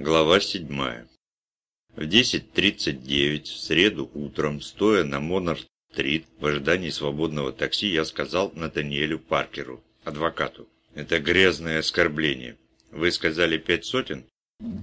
Глава 7. В 10.39 в среду утром, стоя на Монарт-стрит в ожидании свободного такси, я сказал Натаниэлю Паркеру, адвокату. «Это грязное оскорбление. Вы сказали пять сотен?»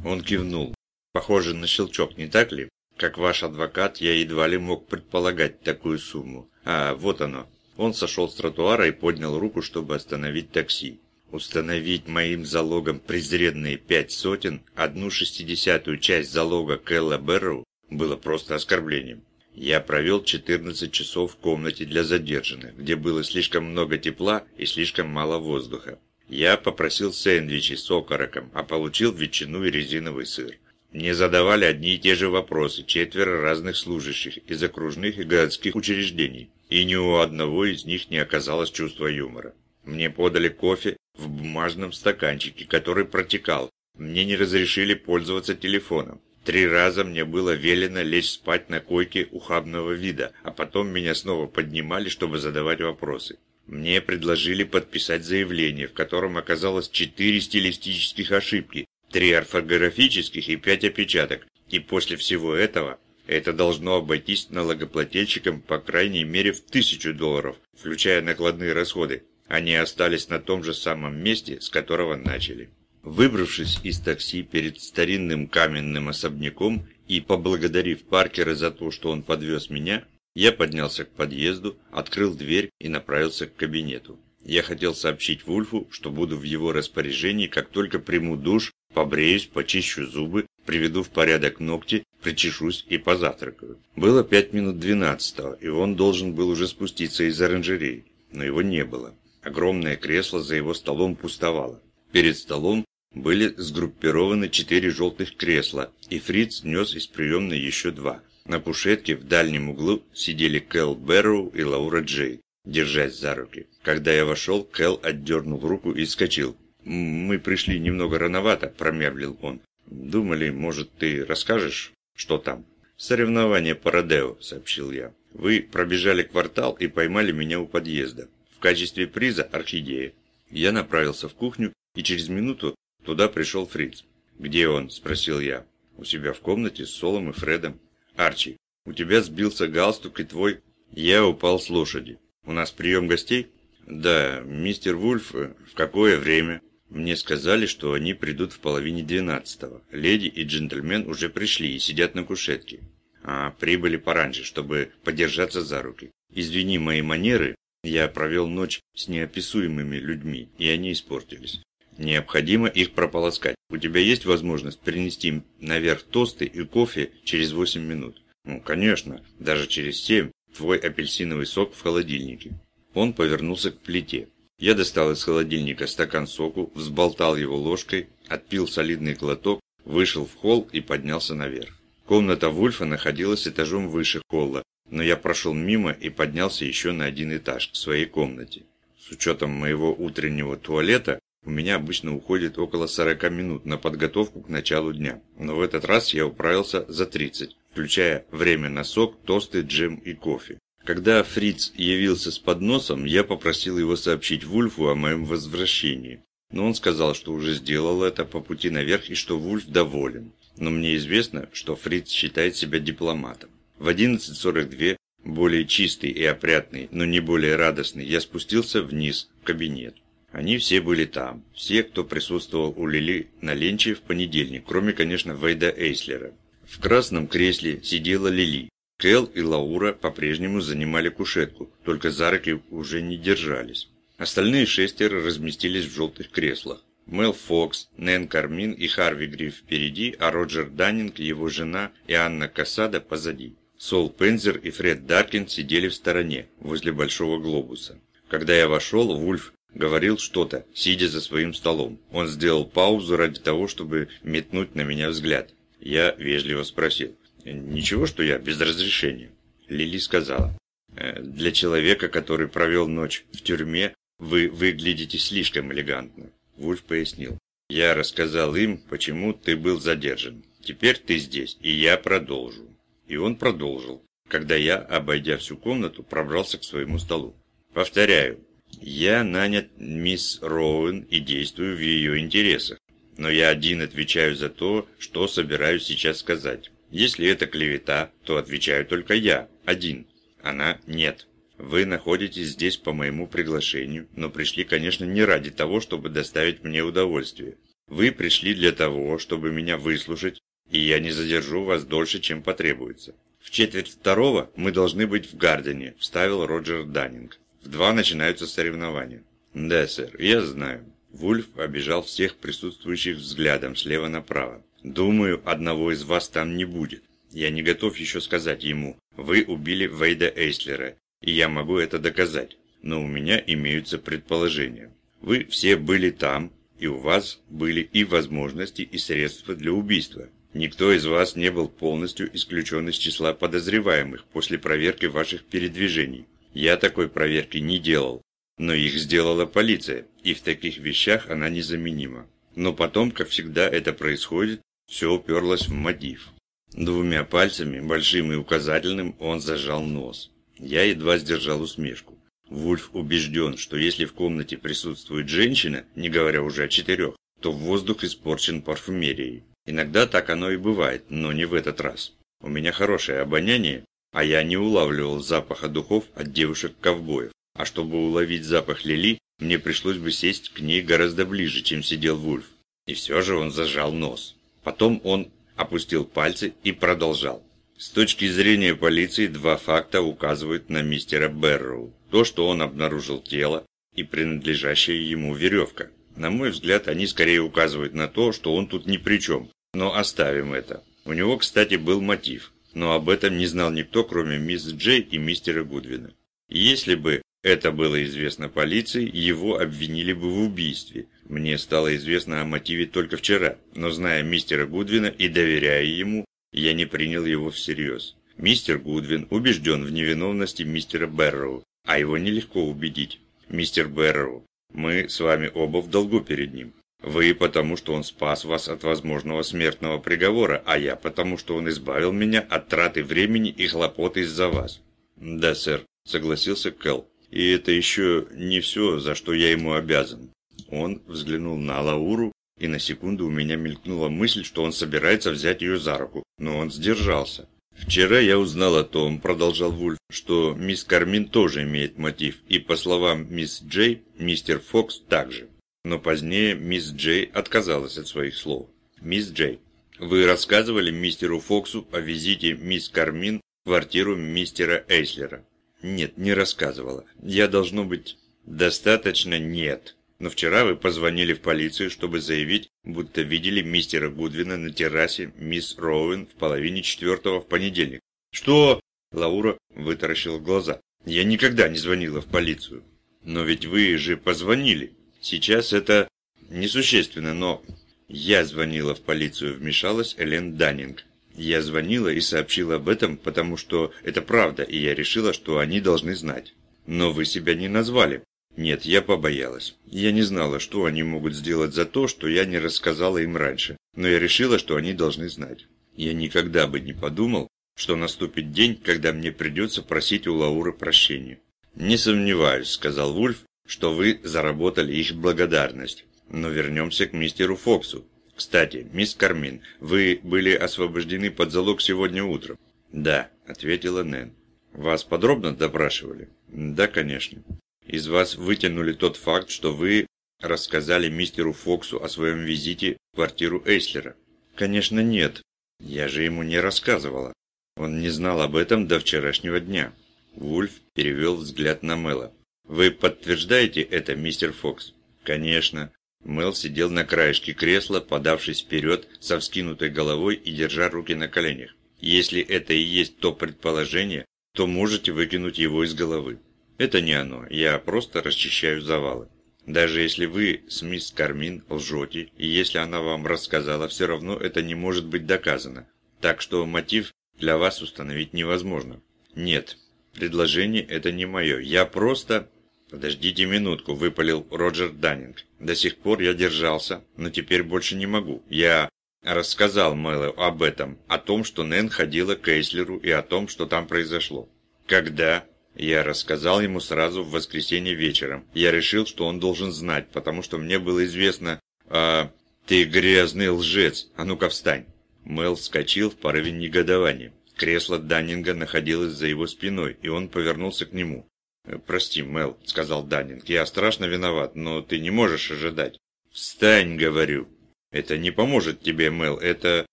Он кивнул. Похоже на щелчок, не так ли? Как ваш адвокат, я едва ли мог предполагать такую сумму. А, вот оно. Он сошел с тротуара и поднял руку, чтобы остановить такси. Установить моим залогом презренные пять сотен, одну шестидесятую часть залога Кэлла Берроу, было просто оскорблением. Я провел 14 часов в комнате для задержанных, где было слишком много тепла и слишком мало воздуха. Я попросил сэндвичи с окороком, а получил ветчину и резиновый сыр. Мне задавали одни и те же вопросы четверо разных служащих из окружных и городских учреждений, и ни у одного из них не оказалось чувства юмора. Мне подали кофе в бумажном стаканчике, который протекал. Мне не разрешили пользоваться телефоном. Три раза мне было велено лечь спать на койке ухабного вида, а потом меня снова поднимали, чтобы задавать вопросы. Мне предложили подписать заявление, в котором оказалось четыре стилистических ошибки, три орфографических и пять опечаток. И после всего этого это должно обойтись налогоплательщикам по крайней мере в тысячу долларов, включая накладные расходы. Они остались на том же самом месте, с которого начали. Выбравшись из такси перед старинным каменным особняком и поблагодарив Паркера за то, что он подвез меня, я поднялся к подъезду, открыл дверь и направился к кабинету. Я хотел сообщить Вульфу, что буду в его распоряжении, как только приму душ, побреюсь, почищу зубы, приведу в порядок ногти, причешусь и позавтракаю. Было пять минут двенадцатого, и он должен был уже спуститься из оранжереи, но его не было. Огромное кресло за его столом пустовало. Перед столом были сгруппированы четыре желтых кресла, и Фриц нес из приемной еще два. На кушетке в дальнем углу сидели Кэл Бэрроу и Лаура Джей, держась за руки. Когда я вошел, Кэл отдернул руку и скочил. «Мы пришли немного рановато», – промямлил он. «Думали, может, ты расскажешь, что там?» «Соревнование по Родео», – сообщил я. «Вы пробежали квартал и поймали меня у подъезда качестве приза орхидея. Я направился в кухню, и через минуту туда пришел Фриц. «Где он?» – спросил я. «У себя в комнате с Солом и Фредом». «Арчи, у тебя сбился галстук и твой...» Я упал с лошади. «У нас прием гостей?» «Да, мистер Вульф, в какое время?» Мне сказали, что они придут в половине двенадцатого. Леди и джентльмен уже пришли и сидят на кушетке. А прибыли пораньше, чтобы подержаться за руки. Извини мои манеры, я провел ночь с неописуемыми людьми, и они испортились. Необходимо их прополоскать. У тебя есть возможность принести наверх тосты и кофе через 8 минут? Ну, конечно, даже через 7. Твой апельсиновый сок в холодильнике. Он повернулся к плите. Я достал из холодильника стакан соку, взболтал его ложкой, отпил солидный глоток, вышел в холл и поднялся наверх. Комната Вульфа находилась этажом выше холла, но я прошел мимо и поднялся еще на один этаж к своей комнате. С учетом моего утреннего туалета, у меня обычно уходит около 40 минут на подготовку к началу дня, но в этот раз я управился за 30, включая время на сок, тосты, джем и кофе. Когда Фриц явился с подносом, я попросил его сообщить Вульфу о моем возвращении. Но он сказал, что уже сделал это по пути наверх и что Вульф доволен. Но мне известно, что Фриц считает себя дипломатом. В 11.42, более чистый и опрятный, но не более радостный, я спустился вниз, в кабинет. Они все были там, все, кто присутствовал у Лили на ленче в понедельник, кроме, конечно, Вейда Эйслера. В красном кресле сидела Лили. Кэл и Лаура по-прежнему занимали кушетку, только за руки уже не держались. Остальные шестеро разместились в желтых креслах. Мел Фокс, Нэн Кармин и Харви Гриф впереди, а Роджер Даннинг, его жена и Анна Касада позади. Сол Пензер и Фред Даркин сидели в стороне, возле большого глобуса. Когда я вошел, Вульф говорил что-то, сидя за своим столом. Он сделал паузу ради того, чтобы метнуть на меня взгляд. Я вежливо спросил. «Ничего, что я без разрешения?» Лили сказала. «Э, «Для человека, который провел ночь в тюрьме, вы выглядите слишком элегантно». Вульф пояснил. «Я рассказал им, почему ты был задержан. Теперь ты здесь, и я продолжу. И он продолжил, когда я, обойдя всю комнату, пробрался к своему столу. Повторяю, я нанят мисс Роуэн и действую в ее интересах. но я один отвечаю за то, что собираюсь сейчас сказать. Если это клевета, то отвечаю только я, один. Она нет. Вы находитесь здесь по моему приглашению, но пришли, конечно, не ради того, чтобы доставить мне удовольствие. Вы пришли для того, чтобы меня выслушать, и я не задержу вас дольше, чем потребуется. В четверть второго мы должны быть в Гардене, вставил Роджер Даннинг. В два начинаются соревнования. Да, сэр, я знаю. Вульф обижал всех присутствующих взглядом слева направо. Думаю, одного из вас там не будет. Я не готов еще сказать ему, вы убили Вейда Эйслера, и я могу это доказать. Но у меня имеются предположения. Вы все были там, и у вас были и возможности, и средства для убийства. Никто из вас не был полностью исключен из числа подозреваемых после проверки ваших передвижений. Я такой проверки не делал, но их сделала полиция, и в таких вещах она незаменима. Но потом, как всегда это происходит, все уперлось в мотив. Двумя пальцами, большим и указательным, он зажал нос. Я едва сдержал усмешку. Вульф убежден, что если в комнате присутствует женщина, не говоря уже о четырех, то воздух испорчен парфюмерией. Иногда так оно и бывает, но не в этот раз. У меня хорошее обоняние, а я не улавливал запаха духов от девушек-ковбоев. А чтобы уловить запах Лили, мне пришлось бы сесть к ней гораздо ближе, чем сидел Вульф. И все же он зажал нос. Потом он опустил пальцы и продолжал. С точки зрения полиции, два факта указывают на мистера Берроу. То, что он обнаружил тело и принадлежащая ему веревка. На мой взгляд, они скорее указывают на то, что он тут ни при чем, но оставим это. У него, кстати, был мотив, но об этом не знал никто, кроме мисс Джей и мистера Гудвина. если бы это было известно полиции, его обвинили бы в убийстве. Мне стало известно о мотиве только вчера, но зная мистера Гудвина и доверяя ему, я не принял его всерьез. Мистер Гудвин убежден в невиновности мистера Берроу, а его нелегко убедить. Мистер Берроу, мы с вами оба в долгу перед ним. Вы потому, что он спас вас от возможного смертного приговора, а я потому, что он избавил меня от траты времени и хлопот из-за вас. Да, сэр, согласился Кэл. И это еще не все, за что я ему обязан. Он взглянул на Лауру, и на секунду у меня мелькнула мысль, что он собирается взять ее за руку, но он сдержался. «Вчера я узнал о том, — продолжал Вульф, — что мисс Кармин тоже имеет мотив, и, по словам мисс Джей, мистер Фокс также. Но позднее мисс Джей отказалась от своих слов. «Мисс Джей, вы рассказывали мистеру Фоксу о визите мисс Кармин в квартиру мистера Эйслера?» «Нет, не рассказывала. Я должно быть...» «Достаточно нет. Но вчера вы позвонили в полицию, чтобы заявить, будто видели мистера Гудвина на террасе мисс Роуэн в половине четвертого в понедельник». «Что?» Лаура вытаращила глаза. «Я никогда не звонила в полицию». «Но ведь вы же позвонили». Сейчас это несущественно, но... Я звонила в полицию, вмешалась Элен Даннинг. Я звонила и сообщила об этом, потому что это правда, и я решила, что они должны знать. Но вы себя не назвали. Нет, я побоялась. Я не знала, что они могут сделать за то, что я не рассказала им раньше. Но я решила, что они должны знать. Я никогда бы не подумал, что наступит день, когда мне придется просить у Лауры прощения. «Не сомневаюсь», — сказал Вульф, что вы заработали их благодарность. Но вернемся к мистеру Фоксу. Кстати, мисс Кармин, вы были освобождены под залог сегодня утром? Да, ответила Нэн. Вас подробно допрашивали? Да, конечно. Из вас вытянули тот факт, что вы рассказали мистеру Фоксу о своем визите в квартиру Эйслера. Конечно, нет. Я же ему не рассказывала. Он не знал об этом до вчерашнего дня. Вульф перевел взгляд на Мэла. «Вы подтверждаете это, мистер Фокс?» «Конечно». Мэл сидел на краешке кресла, подавшись вперед, со вскинутой головой и держа руки на коленях. «Если это и есть то предположение, то можете выкинуть его из головы. Это не оно, я просто расчищаю завалы. Даже если вы с мисс Кармин лжете, и если она вам рассказала, все равно это не может быть доказано. Так что мотив для вас установить невозможно. Нет, предложение это не мое. Я просто... «Подождите минутку», – выпалил Роджер Даннинг. «До сих пор я держался, но теперь больше не могу. Я рассказал Мэллу об этом, о том, что Нэн ходила к Эйслеру и о том, что там произошло. Когда?» Я рассказал ему сразу в воскресенье вечером. Я решил, что он должен знать, потому что мне было известно... А, «Ты грязный лжец! А ну-ка встань!» Мел вскочил в порыве негодования. Кресло Даннинга находилось за его спиной, и он повернулся к нему. «Э, «Прости, Мел», — сказал Даннинг, — «я страшно виноват, но ты не можешь ожидать». «Встань», — говорю. «Это не поможет тебе, Мел, это...»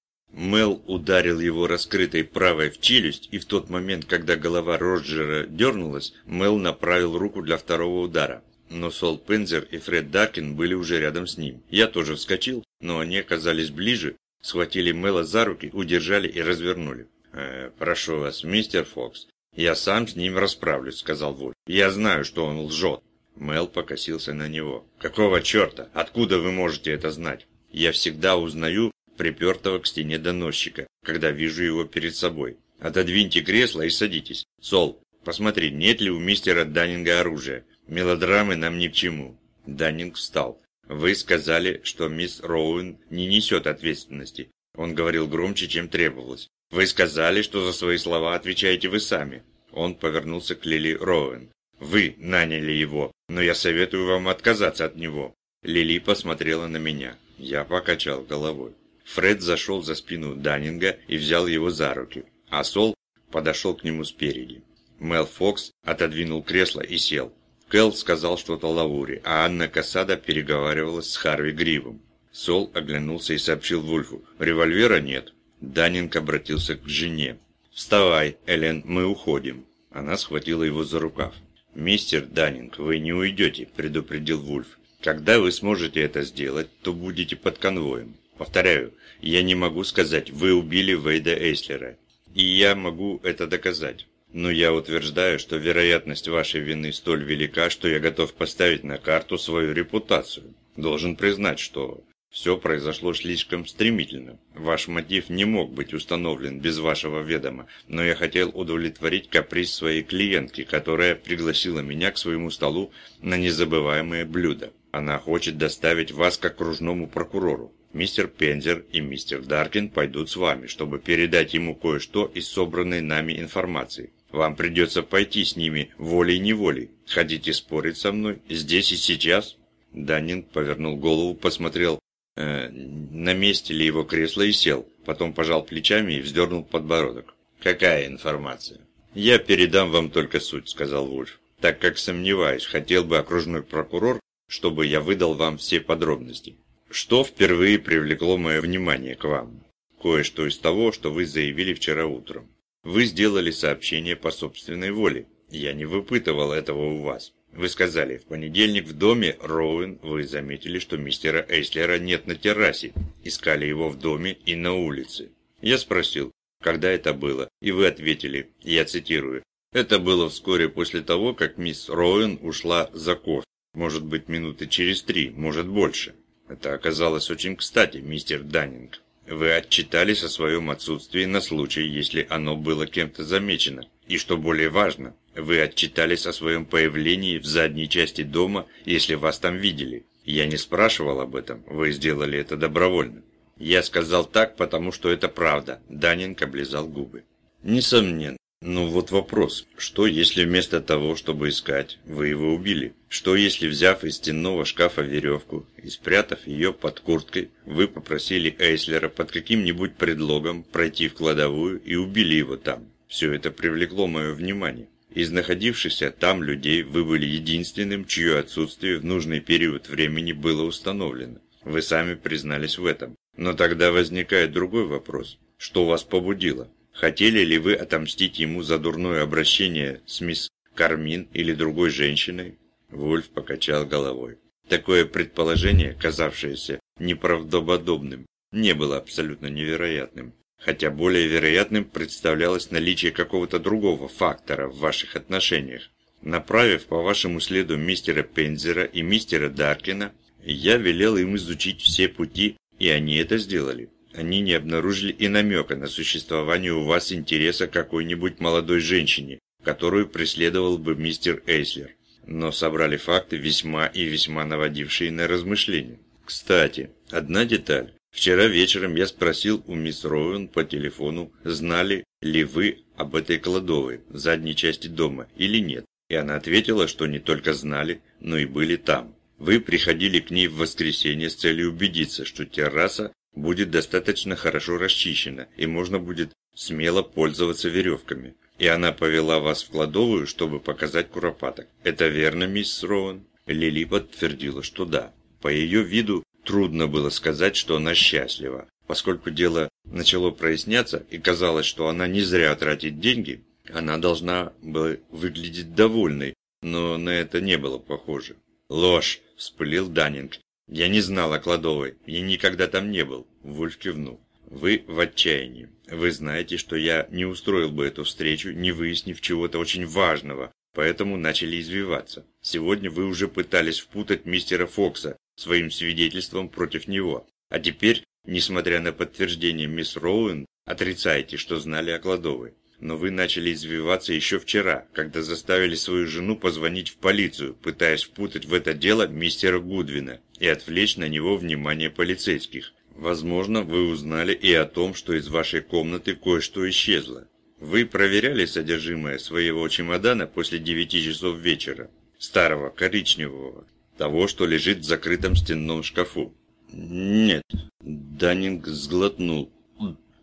Мел ударил его раскрытой правой в челюсть, и в тот момент, когда голова Роджера дернулась, Мел направил руку для второго удара. Но Сол Пензер и Фред Даркин были уже рядом с ним. Я тоже вскочил, но они оказались ближе, схватили Мела за руки, удержали и развернули. «Э, «Прошу вас, мистер Фокс, я сам с ним расправлюсь», — сказал Вольф. «Я знаю, что он лжет». Мел покосился на него. «Какого черта? Откуда вы можете это знать? Я всегда узнаю припертого к стене доносчика, когда вижу его перед собой. Отодвиньте кресло и садитесь. Сол, посмотри, нет ли у мистера Даннинга оружия. Мелодрамы нам ни к чему». Даннинг встал. «Вы сказали, что мисс Роуэн не несет ответственности». Он говорил громче, чем требовалось. «Вы сказали, что за свои слова отвечаете вы сами». Он повернулся к Лили Роуэн. «Вы наняли его, но я советую вам отказаться от него». Лили посмотрела на меня. Я покачал головой. Фред зашел за спину Даннинга и взял его за руки, а Сол подошел к нему спереди. Мел Фокс отодвинул кресло и сел. Кэл сказал что-то Лауре, а Анна Касада переговаривалась с Харви Гривом. Сол оглянулся и сообщил Вульфу, «Револьвера нет». Даннинг обратился к жене. «Вставай, Элен, мы уходим». Она схватила его за рукав. «Мистер Даннинг, вы не уйдете», – предупредил Вульф. «Когда вы сможете это сделать, то будете под конвоем. Повторяю, я не могу сказать, вы убили Вейда Эйслера. И я могу это доказать. Но я утверждаю, что вероятность вашей вины столь велика, что я готов поставить на карту свою репутацию. Должен признать, что все произошло слишком стремительно. Ваш мотив не мог быть установлен без вашего ведома, но я хотел удовлетворить каприз своей клиентки, которая пригласила меня к своему столу на незабываемое блюдо. Она хочет доставить вас к окружному прокурору. Мистер Пензер и мистер Даркин пойдут с вами, чтобы передать ему кое-что из собранной нами информации. Вам придется пойти с ними волей-неволей. Хотите спорить со мной здесь и сейчас?» Даннинг повернул голову, посмотрел э, на месте ли его кресло и сел. Потом пожал плечами и вздернул подбородок. «Какая информация?» «Я передам вам только суть», — сказал Вульф. «Так как сомневаюсь, хотел бы окружной прокурор, чтобы я выдал вам все подробности. Что впервые привлекло мое внимание к вам? Кое-что из того, что вы заявили вчера утром. Вы сделали сообщение по собственной воле. Я не выпытывал этого у вас. Вы сказали, в понедельник в доме Роуэн вы заметили, что мистера Эйслера нет на террасе. Искали его в доме и на улице. Я спросил, когда это было, и вы ответили, я цитирую, это было вскоре после того, как мисс Роуэн ушла за кофе. Может быть, минуты через три, может больше. Это оказалось очень кстати, мистер Даннинг. Вы отчитались о своем отсутствии на случай, если оно было кем-то замечено. И что более важно, вы отчитались о своем появлении в задней части дома, если вас там видели. Я не спрашивал об этом, вы сделали это добровольно. Я сказал так, потому что это правда. Даннинг облизал губы. Несомненно. Ну вот вопрос, что если вместо того, чтобы искать, вы его убили? Что если, взяв из стенного шкафа веревку и спрятав ее под курткой, вы попросили Эйслера под каким-нибудь предлогом пройти в кладовую и убили его там? Все это привлекло мое внимание. Из находившихся там людей вы были единственным, чье отсутствие в нужный период времени было установлено. Вы сами признались в этом. Но тогда возникает другой вопрос. Что вас побудило? Хотели ли вы отомстить ему за дурное обращение с мисс Кармин или другой женщиной? Вульф покачал головой. Такое предположение, казавшееся неправдоподобным, не было абсолютно невероятным. Хотя более вероятным представлялось наличие какого-то другого фактора в ваших отношениях. Направив по вашему следу мистера Пензера и мистера Даркина, я велел им изучить все пути, и они это сделали они не обнаружили и намека на существование у вас интереса какой-нибудь молодой женщине, которую преследовал бы мистер Эйслер, но собрали факты, весьма и весьма наводившие на размышления. Кстати, одна деталь. Вчера вечером я спросил у мисс Роуэн по телефону, знали ли вы об этой кладовой в задней части дома или нет, и она ответила, что не только знали, но и были там. Вы приходили к ней в воскресенье с целью убедиться, что терраса будет достаточно хорошо расчищена и можно будет смело пользоваться веревками. И она повела вас в кладовую, чтобы показать куропаток. Это верно, мисс Роуэн? Лили подтвердила, что да. По ее виду трудно было сказать, что она счастлива. Поскольку дело начало проясняться и казалось, что она не зря тратит деньги, она должна была выглядеть довольной, но на это не было похоже. «Ложь!» – вспылил Даннинг. «Я не знал о кладовой, я никогда там не был», – Вульф кивнул. «Вы в отчаянии. Вы знаете, что я не устроил бы эту встречу, не выяснив чего-то очень важного, поэтому начали извиваться. Сегодня вы уже пытались впутать мистера Фокса своим свидетельством против него, а теперь, несмотря на подтверждение мисс Роуэн, отрицаете, что знали о кладовой. Но вы начали извиваться еще вчера, когда заставили свою жену позвонить в полицию, пытаясь впутать в это дело мистера Гудвина и отвлечь на него внимание полицейских. Возможно, вы узнали и о том, что из вашей комнаты кое-что исчезло. Вы проверяли содержимое своего чемодана после 9 часов вечера, старого, коричневого, того, что лежит в закрытом стенном шкафу. Нет. Даннинг сглотнул.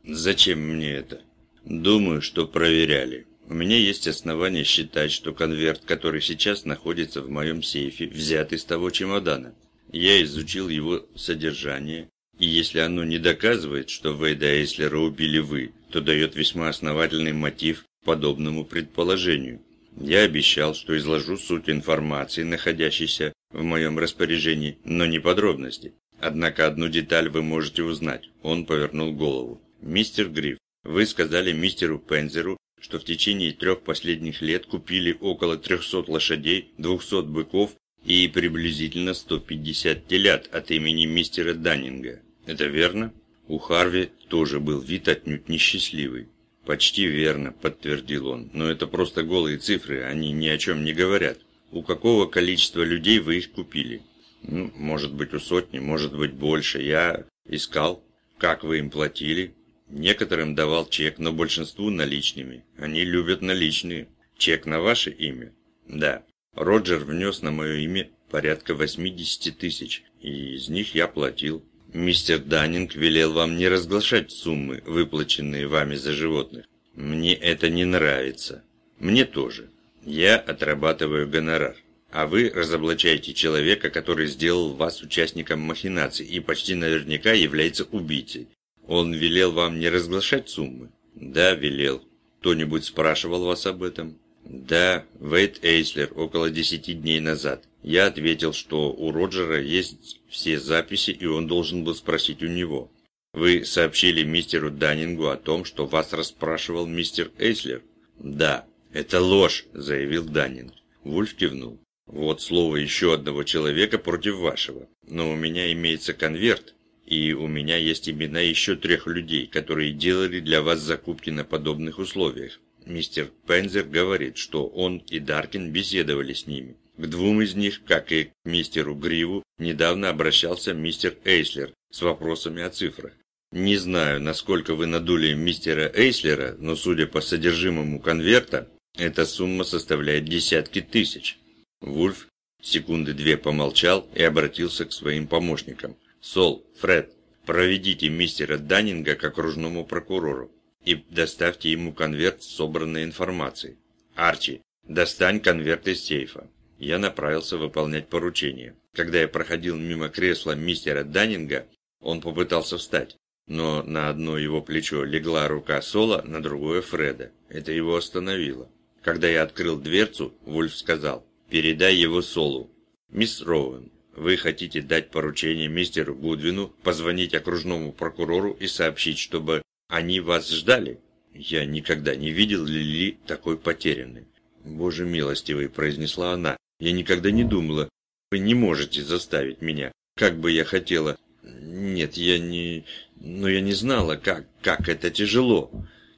Зачем мне это? Думаю, что проверяли. У меня есть основания считать, что конверт, который сейчас находится в моем сейфе, взят из того чемодана. Я изучил его содержание, и если оно не доказывает, что Вейда Эйслера убили вы, то дает весьма основательный мотив к подобному предположению. Я обещал, что изложу суть информации, находящейся в моем распоряжении, но не подробности. Однако одну деталь вы можете узнать. Он повернул голову. Мистер Гриф, вы сказали мистеру Пензеру, что в течение трех последних лет купили около 300 лошадей, 200 быков и приблизительно 150 телят от имени мистера Даннинга. Это верно? У Харви тоже был вид отнюдь несчастливый. «Почти верно», – подтвердил он, – «но это просто голые цифры, они ни о чем не говорят. У какого количества людей вы их купили?» «Ну, может быть, у сотни, может быть, больше. Я искал. Как вы им платили?» Некоторым давал чек, но большинству наличными. Они любят наличные. Чек на ваше имя? Да. Роджер внес на мое имя порядка 80 тысяч, и из них я платил. Мистер Даннинг велел вам не разглашать суммы, выплаченные вами за животных. Мне это не нравится. Мне тоже. Я отрабатываю гонорар. А вы разоблачаете человека, который сделал вас участником махинаций и почти наверняка является убийцей. Он велел вам не разглашать суммы? Да, велел. Кто-нибудь спрашивал вас об этом? Да, Вейт Эйслер около десяти дней назад. Я ответил, что у Роджера есть все записи, и он должен был спросить у него. Вы сообщили мистеру Даннингу о том, что вас расспрашивал мистер Эйслер? Да. Это ложь, заявил Даннинг. Вульф кивнул. Вот слово еще одного человека против вашего. Но у меня имеется конверт, и у меня есть имена еще трех людей, которые делали для вас закупки на подобных условиях. Мистер Пензер говорит, что он и Даркин беседовали с ними. К двум из них, как и к мистеру Гриву, недавно обращался мистер Эйслер с вопросами о цифрах. Не знаю, насколько вы надули мистера Эйслера, но судя по содержимому конверта, эта сумма составляет десятки тысяч. Вульф секунды две помолчал и обратился к своим помощникам. Сол, Фред, проведите мистера Даннинга к окружному прокурору и доставьте ему конверт с собранной информацией. Арчи, достань конверт из сейфа. Я направился выполнять поручение. Когда я проходил мимо кресла мистера Даннинга, он попытался встать, но на одно его плечо легла рука Сола, на другое Фреда. Это его остановило. Когда я открыл дверцу, Вульф сказал, «Передай его Солу». «Мисс Роуэн, вы хотите дать поручение мистеру Гудвину позвонить окружному прокурору и сообщить, чтобы они вас ждали? Я никогда не видел Лили такой потерянной. Боже милостивый, произнесла она. Я никогда не думала. Вы не можете заставить меня. Как бы я хотела. Нет, я не... Но я не знала, как, как это тяжело.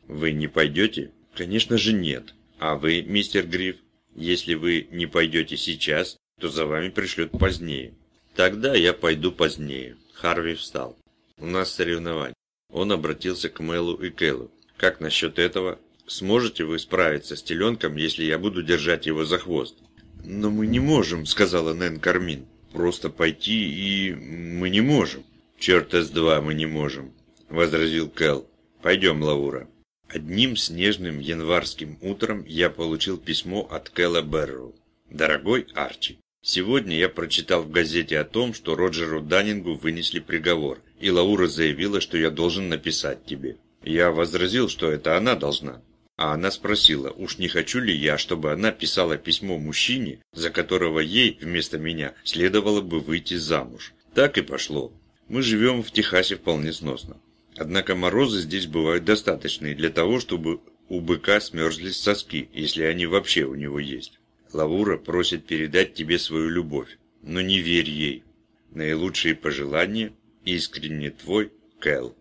Вы не пойдете? Конечно же нет. А вы, мистер Гриф, если вы не пойдете сейчас, то за вами пришлют позднее. Тогда я пойду позднее. Харви встал. У нас соревнования. Он обратился к Мэлу и Кэллу. Как насчет этого? Сможете вы справиться с теленком, если я буду держать его за хвост? Но мы не можем, сказала Нэн Кармин. просто пойти и... мы не можем. Черт с два мы не можем, возразил Кэл. Пойдем, Лаура. Одним снежным январским утром я получил письмо от Кэлла Берроу. Дорогой Арчи, сегодня я прочитал в газете о том, что Роджеру Даннингу вынесли приговор, и Лаура заявила, что я должен написать тебе. Я возразил, что это она должна. А она спросила, уж не хочу ли я, чтобы она писала письмо мужчине, за которого ей, вместо меня, следовало бы выйти замуж. Так и пошло. Мы живем в Техасе вполне сносно. Однако морозы здесь бывают достаточные для того, чтобы у быка смерзлись соски, если они вообще у него есть. Лавура просит передать тебе свою любовь, но не верь ей. Наилучшие пожелания, искренне твой, Кэл.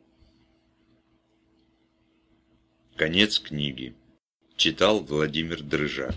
Конец книги. Читал Владимир Дрыжак.